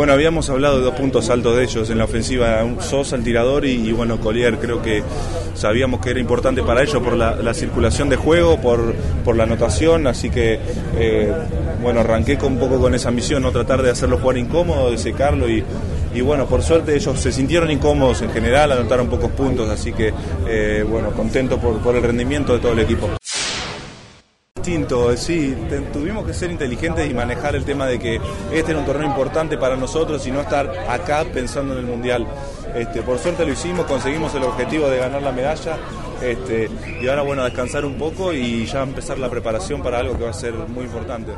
Bueno, habíamos hablado de dos puntos altos de ellos en la ofensiva, Sosa, el tirador, y, bueno, Collier, creo que sabíamos que era importante para ellos por la, circulación de juego, por, por la anotación, así que, eh, bueno, arranqué con, un poco con esa misión, no tratar de hacerlo jugar incómodo, de secarlo y, y bueno, por suerte ellos se sintieron incómodos en general, anotaron pocos puntos, así que eh, bueno, contento por, por el rendimiento de todo el equipo. Distinto, sí, tuvimos que ser inteligentes y manejar el tema de que este era un torneo importante para nosotros y no estar acá pensando en el Mundial. Este, por suerte lo hicimos, conseguimos el objetivo de ganar la medalla este, y ahora bueno, descansar un poco y ya empezar la preparación para algo que va a ser muy importante.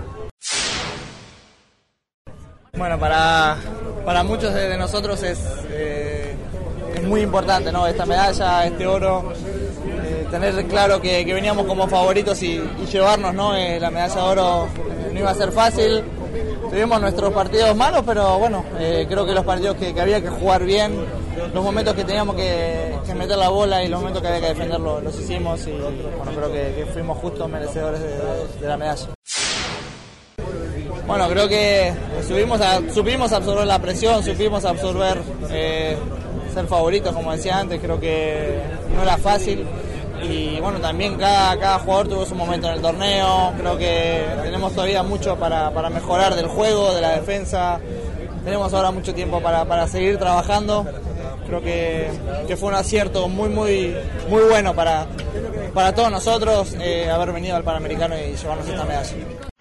Bueno, para, para muchos de nosotros es, eh, es muy importante ¿no? esta medalla, este oro, tener claro que, veníamos como favoritos y, llevarnos ¿no? Eh, la medalla de oro no iba a ser fácil. Tuvimos nuestros partidos malos, pero bueno, creo que los partidos que, había que jugar bien, los momentos que teníamos que, meter la bola y los momentos que había que defenderlo los hicimos y bueno, creo que, fuimos justos merecedores de la medalla. Bueno, creo que subimos supimos absorber la presión, supimos absorber eh, ser favoritos, como decía antes, creo que no era fácil. Y bueno, también cada, cada jugador tuvo su momento en el torneo, creo que tenemos todavía mucho para, mejorar del juego, de la defensa, tenemos ahora mucho tiempo para, seguir trabajando. Creo que, fue un acierto muy, muy, muy bueno para, para todos nosotros eh, haber venido al Panamericano y llevarnos esta medalla.